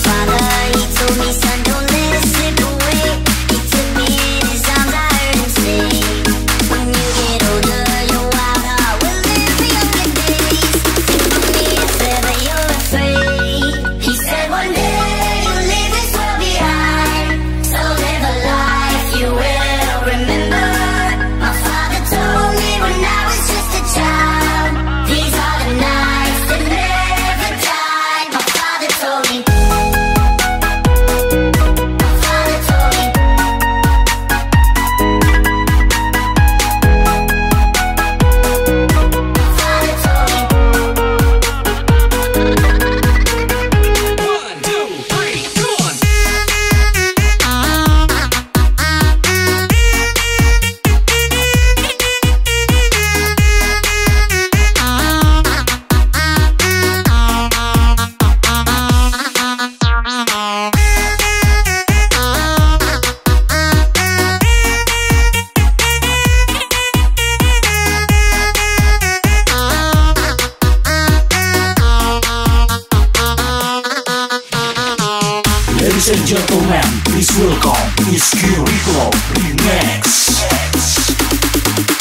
さ Ladies and gentlemen, please welcome Iskiriko Remix. Remix.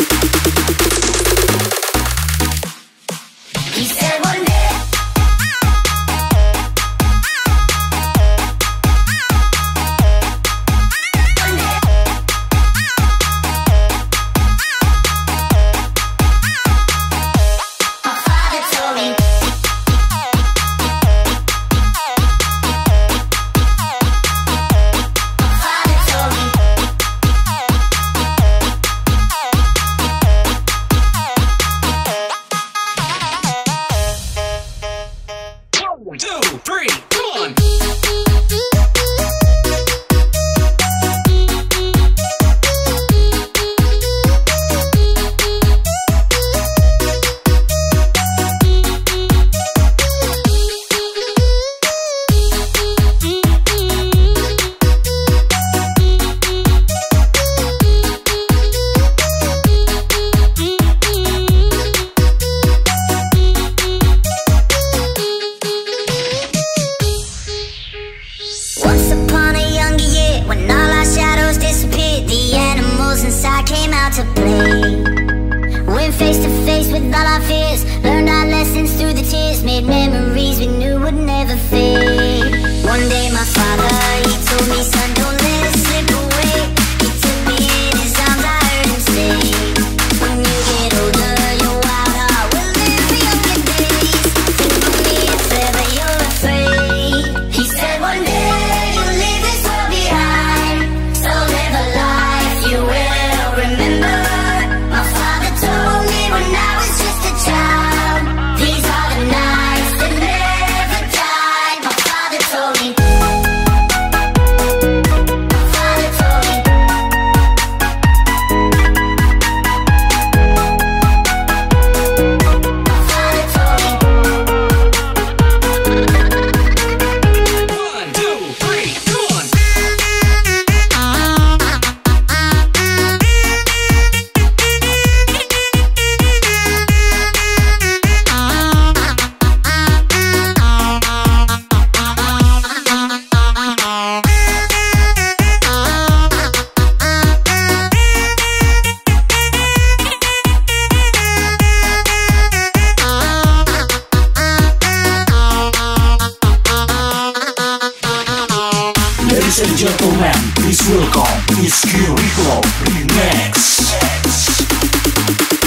It's disco, remix. remix.